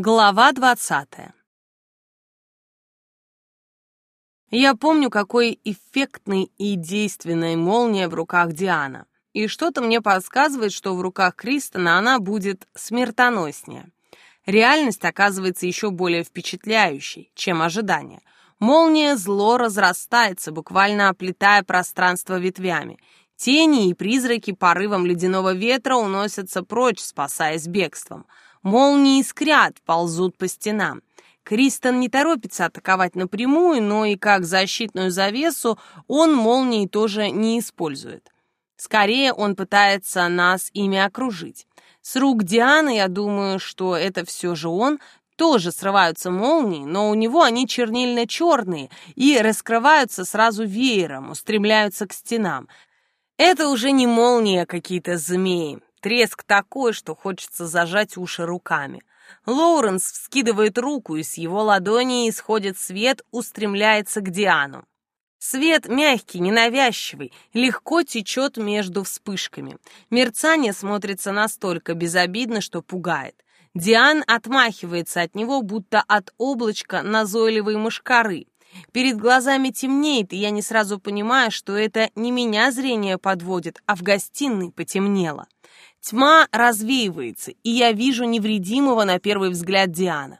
Глава двадцатая Я помню, какой эффектной и действенной молния в руках Диана. И что-то мне подсказывает, что в руках Кристона она будет смертоноснее. Реальность оказывается еще более впечатляющей, чем ожидание. Молния зло разрастается, буквально оплетая пространство ветвями. Тени и призраки порывом ледяного ветра уносятся прочь, спасаясь бегством. Молнии искрят, ползут по стенам. Кристен не торопится атаковать напрямую, но и как защитную завесу он молнии тоже не использует. Скорее, он пытается нас ими окружить. С рук Дианы, я думаю, что это все же он, тоже срываются молнии, но у него они чернильно-черные и раскрываются сразу веером, устремляются к стенам. Это уже не молнии, а какие-то змеи. Треск такой, что хочется зажать уши руками. Лоуренс вскидывает руку, и с его ладони исходит свет, устремляется к Диану. Свет мягкий, ненавязчивый, легко течет между вспышками. Мерцание смотрится настолько безобидно, что пугает. Диан отмахивается от него, будто от облачка назойливой мышкары. Перед глазами темнеет, и я не сразу понимаю, что это не меня зрение подводит, а в гостиной потемнело. Тьма развеивается, и я вижу невредимого на первый взгляд Диана.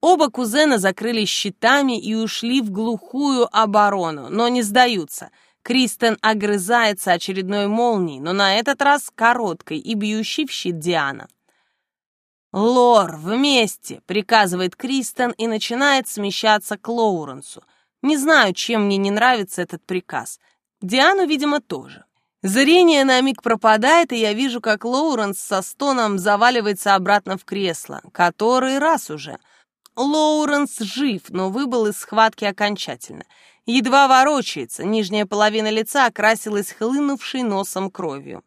Оба кузена закрылись щитами и ушли в глухую оборону, но не сдаются. Кристен огрызается очередной молнией, но на этот раз короткой и бьющей в щит Диана. «Лор, вместе!» — приказывает Кристен и начинает смещаться к Лоуренсу. Не знаю, чем мне не нравится этот приказ. Диану, видимо, тоже. Зрение на миг пропадает, и я вижу, как Лоуренс со стоном заваливается обратно в кресло. Который раз уже. Лоуренс жив, но выбыл из схватки окончательно. Едва ворочается, нижняя половина лица окрасилась хлынувшей носом кровью.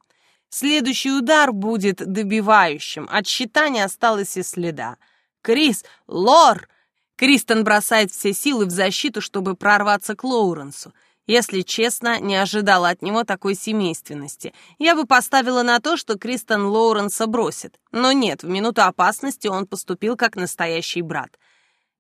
Следующий удар будет добивающим, от щита не осталось и следа. «Крис! Лор!» Кристен бросает все силы в защиту, чтобы прорваться к Лоуренсу. Если честно, не ожидала от него такой семейственности. Я бы поставила на то, что Кристен Лоуренса бросит. Но нет, в минуту опасности он поступил как настоящий брат.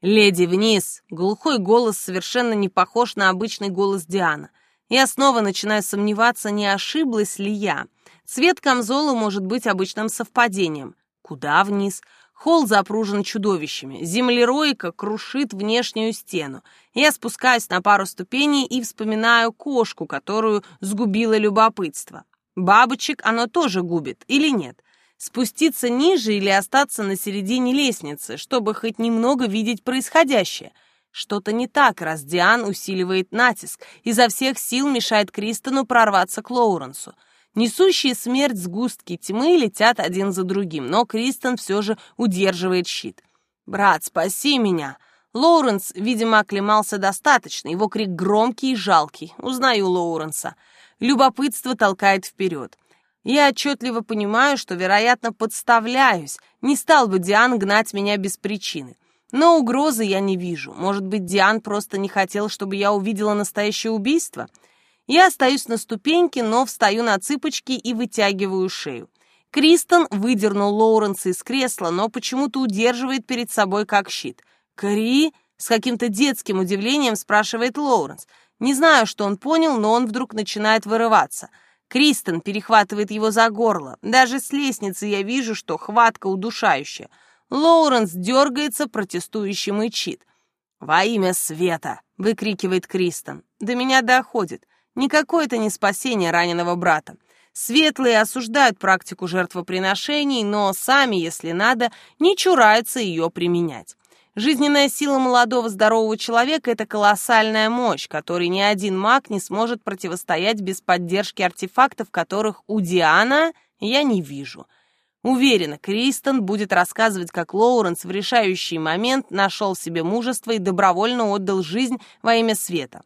«Леди, вниз!» Глухой голос совершенно не похож на обычный голос Диана. Я снова начинаю сомневаться, не ошиблась ли я. Цвет камзола может быть обычным совпадением. Куда вниз? Холл запружен чудовищами. Землеройка крушит внешнюю стену. Я спускаюсь на пару ступеней и вспоминаю кошку, которую сгубило любопытство. Бабочек оно тоже губит, или нет? Спуститься ниже или остаться на середине лестницы, чтобы хоть немного видеть происходящее? Что-то не так, раз Диан усиливает натиск, изо всех сил мешает Кристону прорваться к Лоуренсу. Несущие смерть сгустки тьмы летят один за другим, но Кристен все же удерживает щит. «Брат, спаси меня!» Лоуренс, видимо, оклемался достаточно, его крик громкий и жалкий. Узнаю Лоуренса. Любопытство толкает вперед. Я отчетливо понимаю, что, вероятно, подставляюсь. Не стал бы Диан гнать меня без причины. Но угрозы я не вижу. Может быть, Диан просто не хотел, чтобы я увидела настоящее убийство? Я остаюсь на ступеньке, но встаю на цыпочки и вытягиваю шею. Кристен выдернул Лоуренса из кресла, но почему-то удерживает перед собой как щит. «Кри?» — с каким-то детским удивлением спрашивает Лоуренс. Не знаю, что он понял, но он вдруг начинает вырываться. Кристен перехватывает его за горло. Даже с лестницы я вижу, что хватка удушающая. Лоуренс дергается, протестующий мычит. «Во имя света!» — выкрикивает Кристен. До меня доходит. Никакое это не спасение раненого брата. Светлые осуждают практику жертвоприношений, но сами, если надо, не чураются ее применять. Жизненная сила молодого здорового человека – это колоссальная мощь, которой ни один маг не сможет противостоять без поддержки артефактов, которых у Диана я не вижу. Уверена, Кристен будет рассказывать, как Лоуренс в решающий момент нашел в себе мужество и добровольно отдал жизнь во имя света.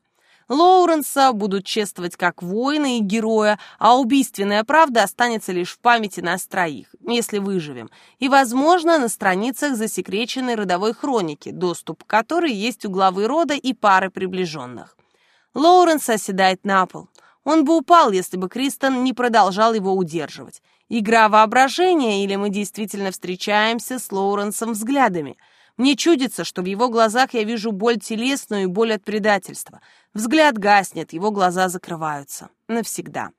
Лоуренса будут чествовать как воина и героя, а убийственная правда останется лишь в памяти нас троих, если выживем, и, возможно, на страницах засекреченной родовой хроники, доступ к которой есть у главы рода и пары приближенных. Лоуренс оседает на пол. Он бы упал, если бы Кристен не продолжал его удерживать. Игра воображения или мы действительно встречаемся с Лоуренсом взглядами? Мне чудится, что в его глазах я вижу боль телесную и боль от предательства. Взгляд гаснет, его глаза закрываются. Навсегда.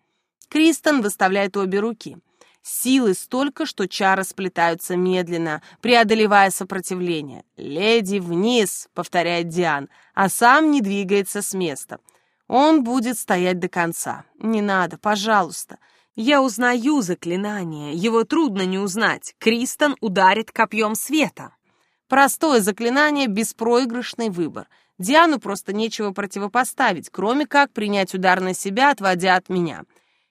Кристен выставляет обе руки. Силы столько, что чары сплетаются медленно, преодолевая сопротивление. «Леди, вниз!» — повторяет Диан, а сам не двигается с места. Он будет стоять до конца. «Не надо, пожалуйста!» Я узнаю заклинание, его трудно не узнать. Кристен ударит копьем света. Простое заклинание, беспроигрышный выбор. Диану просто нечего противопоставить, кроме как принять удар на себя, отводя от меня.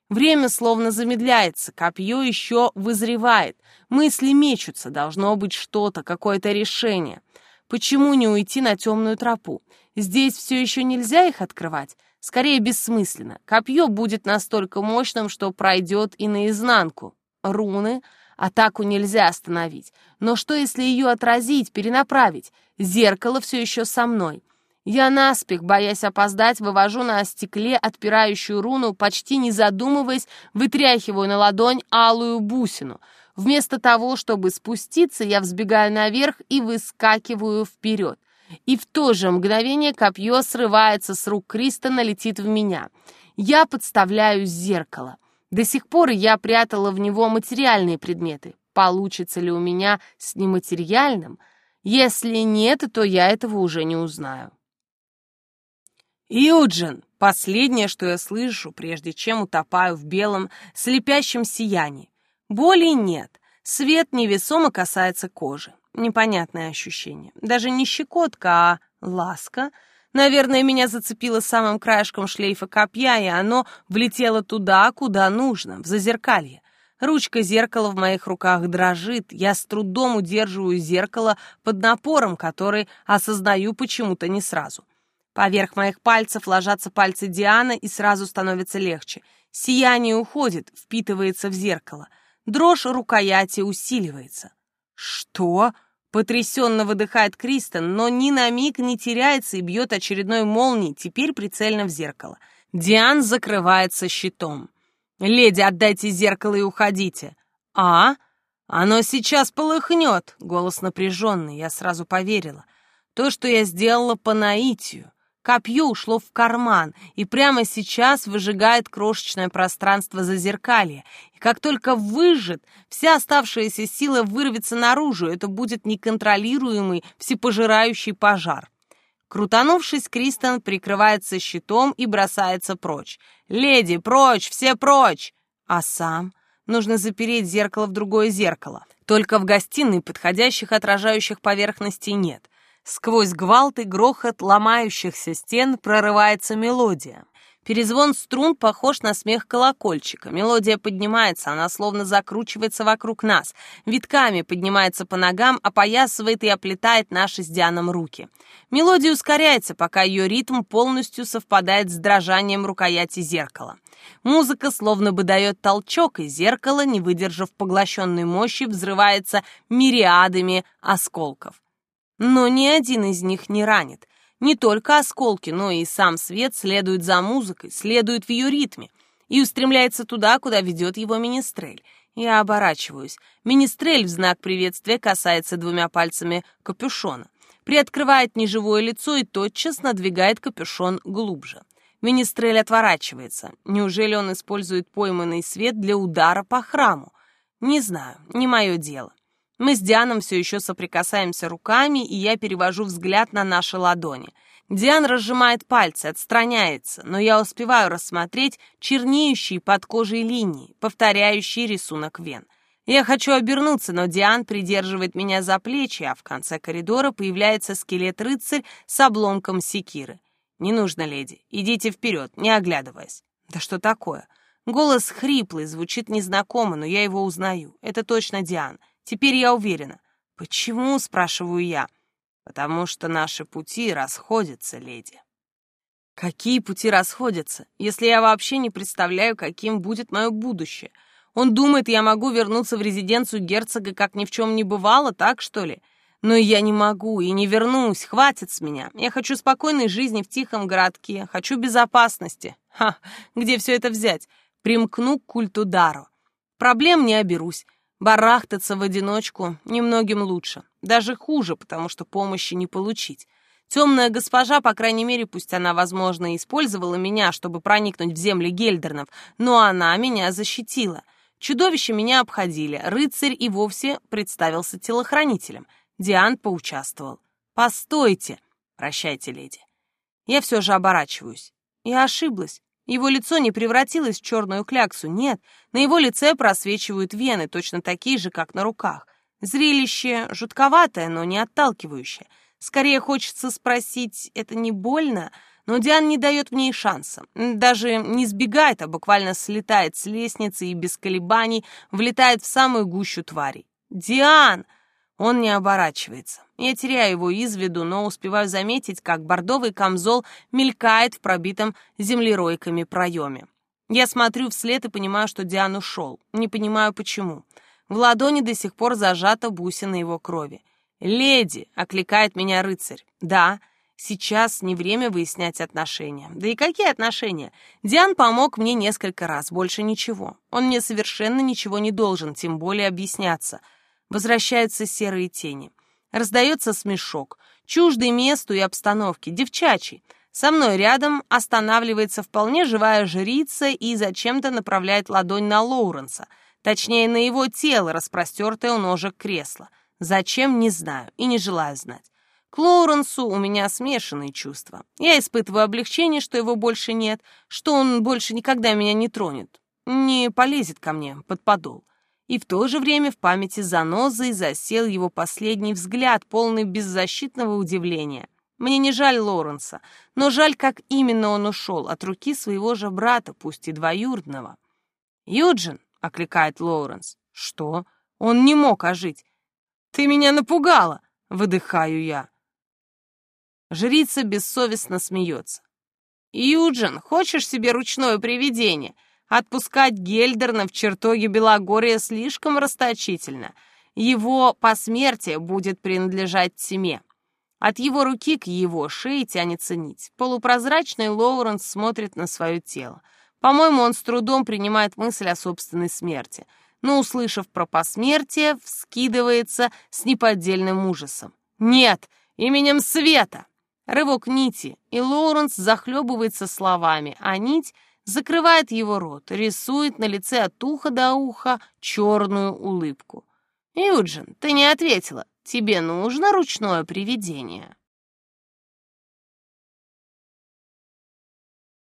Время словно замедляется, копье еще вызревает. Мысли мечутся, должно быть что-то, какое-то решение. Почему не уйти на темную тропу? Здесь все еще нельзя их открывать? Скорее, бессмысленно. Копье будет настолько мощным, что пройдет и наизнанку. Руны. Атаку нельзя остановить. Но что, если ее отразить, перенаправить? Зеркало все еще со мной. Я наспех, боясь опоздать, вывожу на стекле отпирающую руну, почти не задумываясь, вытряхиваю на ладонь алую бусину. Вместо того, чтобы спуститься, я взбегаю наверх и выскакиваю вперед. И в то же мгновение копье срывается с рук Кристона, летит в меня. Я подставляю зеркало. До сих пор я прятала в него материальные предметы. Получится ли у меня с нематериальным? Если нет, то я этого уже не узнаю. «Юджин!» — последнее, что я слышу, прежде чем утопаю в белом, слепящем сиянии. Боли нет. Свет невесомо касается кожи. Непонятное ощущение. Даже не щекотка, а ласка. Наверное, меня зацепило самым краешком шлейфа копья, и оно влетело туда, куда нужно, в зазеркалье. Ручка зеркала в моих руках дрожит. Я с трудом удерживаю зеркало под напором, который осознаю почему-то не сразу. Поверх моих пальцев ложатся пальцы Дианы, и сразу становится легче. Сияние уходит, впитывается в зеркало. Дрожь рукояти усиливается. «Что?» Потрясенно выдыхает Кристен, но ни на миг не теряется и бьет очередной молнией, теперь прицельно в зеркало. Диан закрывается щитом. «Леди, отдайте зеркало и уходите». «А? Оно сейчас полыхнет!» Голос напряженный, я сразу поверила. То, что я сделала по наитию. Копье ушло в карман и прямо сейчас выжигает крошечное пространство зазеркалья. И как только выжжет, вся оставшаяся сила вырвется наружу. Это будет неконтролируемый, всепожирающий пожар. Крутанувшись, Кристен прикрывается щитом и бросается прочь. «Леди, прочь! Все прочь!» А сам? Нужно запереть зеркало в другое зеркало. Только в гостиной подходящих отражающих поверхностей нет. Сквозь гвалт и грохот ломающихся стен прорывается мелодия. Перезвон струн похож на смех колокольчика. Мелодия поднимается, она словно закручивается вокруг нас. Витками поднимается по ногам, опоясывает и оплетает наши с Дианом руки. Мелодия ускоряется, пока ее ритм полностью совпадает с дрожанием рукояти зеркала. Музыка словно бы дает толчок, и зеркало, не выдержав поглощенной мощи, взрывается мириадами осколков. Но ни один из них не ранит. Не только осколки, но и сам свет следует за музыкой, следует в ее ритме и устремляется туда, куда ведет его министрель. Я оборачиваюсь. Министрель в знак приветствия касается двумя пальцами капюшона. Приоткрывает неживое лицо и тотчас надвигает капюшон глубже. Министрель отворачивается. Неужели он использует пойманный свет для удара по храму? Не знаю, не мое дело. Мы с Дианом все еще соприкасаемся руками, и я перевожу взгляд на наши ладони. Диан разжимает пальцы, отстраняется, но я успеваю рассмотреть чернеющие под кожей линии, повторяющие рисунок вен. Я хочу обернуться, но Диан придерживает меня за плечи, а в конце коридора появляется скелет-рыцарь с обломком секиры. «Не нужно, леди, идите вперед, не оглядываясь». «Да что такое?» Голос хриплый, звучит незнакомо, но я его узнаю. Это точно Диан. Теперь я уверена. Почему, спрашиваю я? Потому что наши пути расходятся, леди. Какие пути расходятся, если я вообще не представляю, каким будет мое будущее? Он думает, я могу вернуться в резиденцию герцога, как ни в чем не бывало, так что ли? Но я не могу и не вернусь, хватит с меня. Я хочу спокойной жизни в тихом городке, хочу безопасности. Ха, где все это взять? Примкну к культу Даро. Проблем не оберусь. Барахтаться в одиночку немногим лучше. Даже хуже, потому что помощи не получить. Темная госпожа, по крайней мере, пусть она, возможно, использовала меня, чтобы проникнуть в земли Гельдернов, но она меня защитила. Чудовища меня обходили, рыцарь и вовсе представился телохранителем. Диан поучаствовал. «Постойте!» «Прощайте, леди». Я все же оборачиваюсь. Я ошиблась. Его лицо не превратилось в черную кляксу, нет. На его лице просвечивают вены, точно такие же, как на руках. Зрелище жутковатое, но не отталкивающее. Скорее хочется спросить, это не больно? Но Диан не дает мне и шанса. Даже не сбегает, а буквально слетает с лестницы и без колебаний влетает в самую гущу тварей. «Диан!» Он не оборачивается. Я теряю его из виду, но успеваю заметить, как бордовый камзол мелькает в пробитом землеройками проеме. Я смотрю вслед и понимаю, что Диан ушел. Не понимаю, почему. В ладони до сих пор зажата бусина его крови. «Леди!» — окликает меня рыцарь. «Да, сейчас не время выяснять отношения». «Да и какие отношения? Диан помог мне несколько раз, больше ничего. Он мне совершенно ничего не должен, тем более объясняться». Возвращаются серые тени. Раздается смешок, чуждый месту и обстановке, девчачий. Со мной рядом останавливается вполне живая жрица и зачем-то направляет ладонь на Лоуренса, точнее, на его тело, распростертое у ножек кресла. Зачем, не знаю и не желаю знать. К Лоуренсу у меня смешанные чувства. Я испытываю облегчение, что его больше нет, что он больше никогда меня не тронет, не полезет ко мне под подол и в то же время в памяти занозой засел его последний взгляд, полный беззащитного удивления. Мне не жаль Лоренса, но жаль, как именно он ушел, от руки своего же брата, пусть и двоюродного. «Юджин!» — окликает Лоуренс. «Что? Он не мог ожить!» «Ты меня напугала!» — выдыхаю я. Жрица бессовестно смеется. «Юджин, хочешь себе ручное привидение? Отпускать Гельдерна в чертоге Белогория слишком расточительно. Его посмертие будет принадлежать тьме. От его руки к его шее тянется нить. Полупрозрачный Лоуренс смотрит на свое тело. По-моему, он с трудом принимает мысль о собственной смерти, но, услышав про посмертие, вскидывается с неподдельным ужасом. «Нет! Именем Света!» Рывок нити, и Лоуренс захлебывается словами, а нить закрывает его рот, рисует на лице от уха до уха черную улыбку. «Юджин, ты не ответила. Тебе нужно ручное привидение?»